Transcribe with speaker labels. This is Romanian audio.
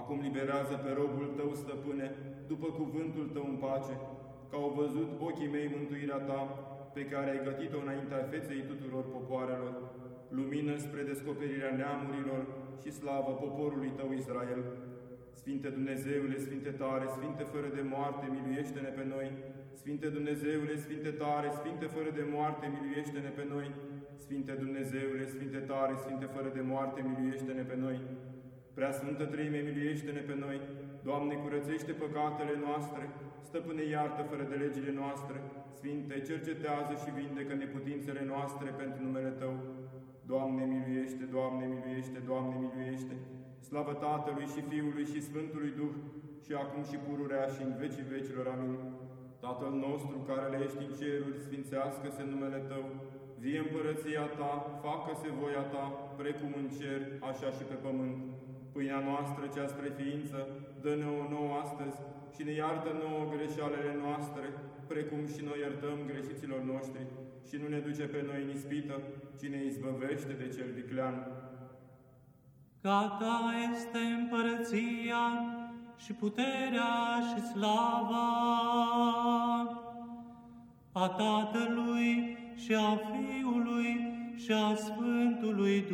Speaker 1: Acum liberează pe robul tău, stăpâne, după cuvântul tău în pace, că au văzut ochii mei mântuirea ta, pe care ai gătit-o înaintea feței tuturor popoarelor, lumină spre descoperirea neamurilor și slavă poporului tău Israel. Sfinte Dumnezeule, Sfinte tare, Sfinte fără de moarte, miluiește-ne pe noi. Sfinte Dumnezeule, Sfinte tare, Sfinte fără de moarte, miluiește-ne pe noi. Sfinte Dumnezeule, Sfinte tare, Sfinte fără de moarte, miluiește-ne pe noi. Prea Sfântă Treime, miluiește-ne pe noi. Doamne, curățește păcatele noastre, stăpâne iartă fără de legile noastre. Sfinte, cercetează și vindecă neputințele noastre pentru numele Tău. Doamne, miluiește, Doamne, miluiește, Doamne, miluiește. Slavă Tatălui și Fiului și Sfântului Duh, și acum și pururea și în vecii vecilor. Amin. Tatăl nostru care le ești în ceruri, sfințească-se numele Tău, vie împărăția Ta, facă-se voia Ta, precum în cer, așa și pe pământ. Pâinea noastră cea spre ființă, dă-ne o nouă astăzi și ne iartă nouă greșalele noastre, precum și noi iertăm greșiților noștri, și nu ne duce pe noi în ispită, ci ne izbăvește de cel viclean.
Speaker 2: Gata este împărăția și puterea și slava a Tatălui și a Fiului și a Sfântului Duh,